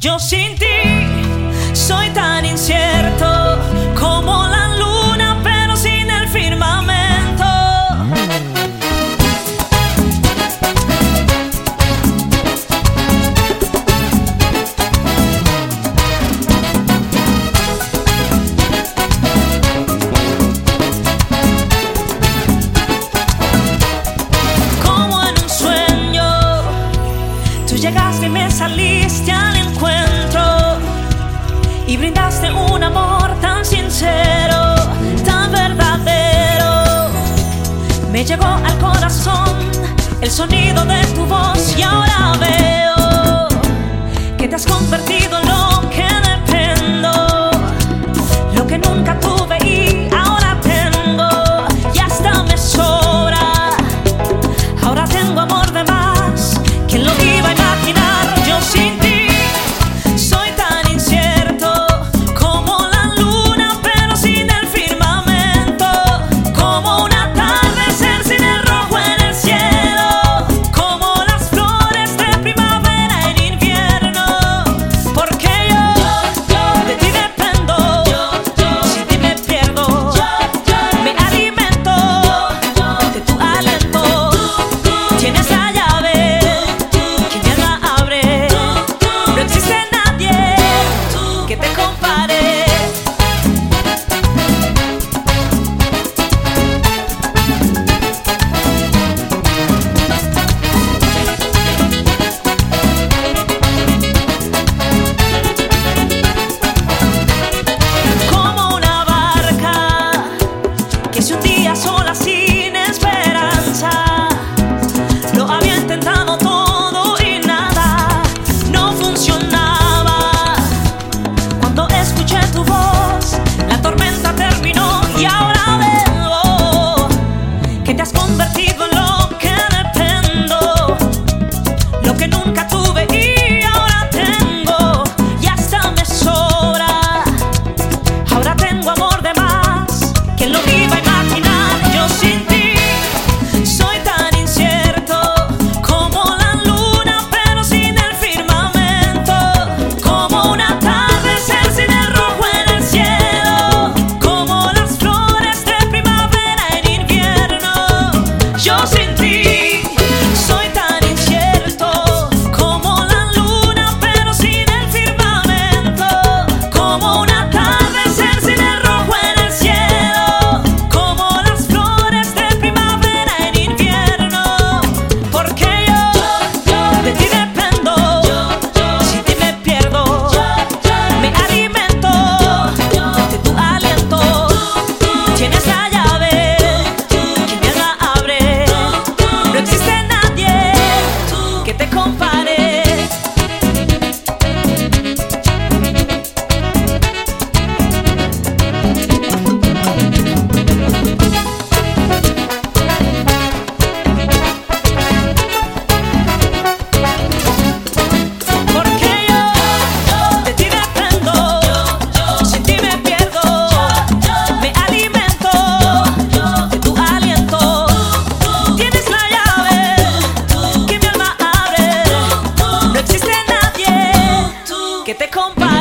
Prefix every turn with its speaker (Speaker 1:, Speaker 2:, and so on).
Speaker 1: Yo sin ti soy tan el sonido de tu voz. Y ahora veo que te has convertido en lo que que si un día sola así te compa.